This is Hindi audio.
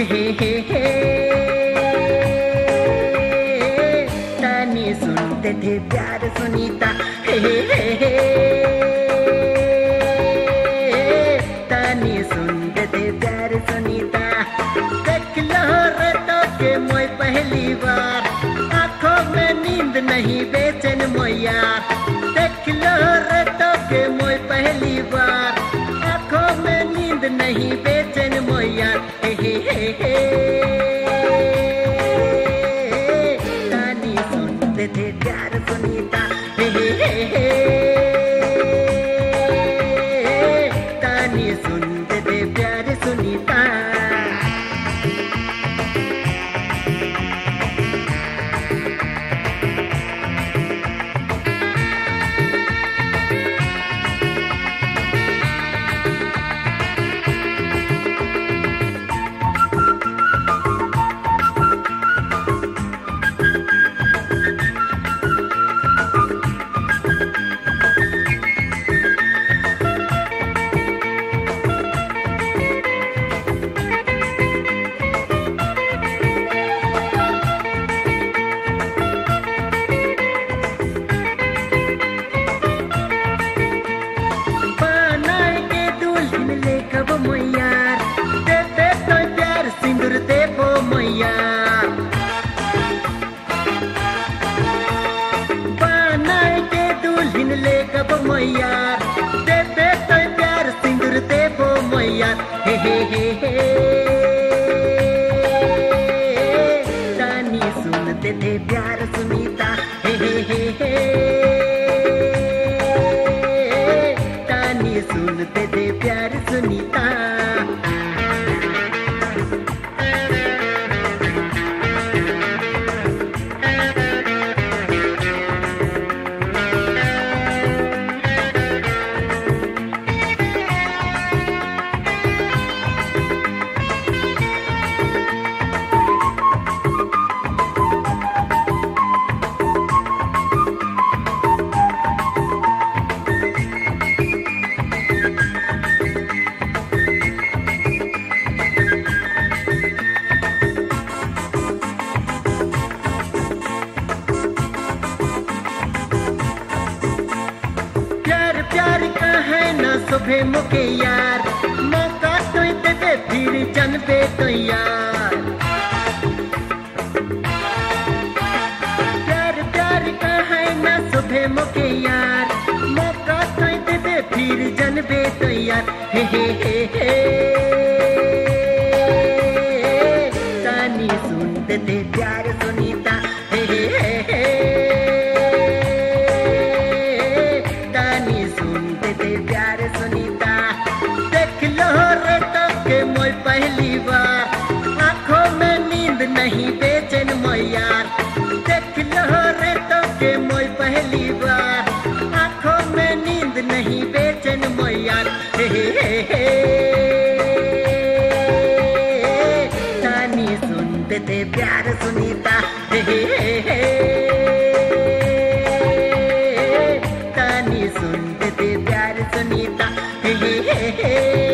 हे हे सुनते थे प्यार सुनीता। तानी सुनते थे प्यार सुनीता। देख लो रे तो के मोय पहली बार। आँखों में नींद नहीं, बेचैन मोया देख लो रे तो के मोय पहली बार। आँखों में नींद नहीं बेचैन तानी सुनते थे प्यार सुनीता। हे हे मैया देते तो प्यार मैया बनाए ले कब मैया प्यार, सिंदूर देबो मैया हे हे हे। प्यार का है ना सुबह मुके यार। मौका तो दे, फिर जन पे तो यार प्यार प्यार का है ना सुबह मुके यार। मौका तो दे, फिर जन पे तो यार हे हे हे हे। दे प्यार सुनीता। हे हे हे हे सुन दे प्यार सुनीता। हे हे हे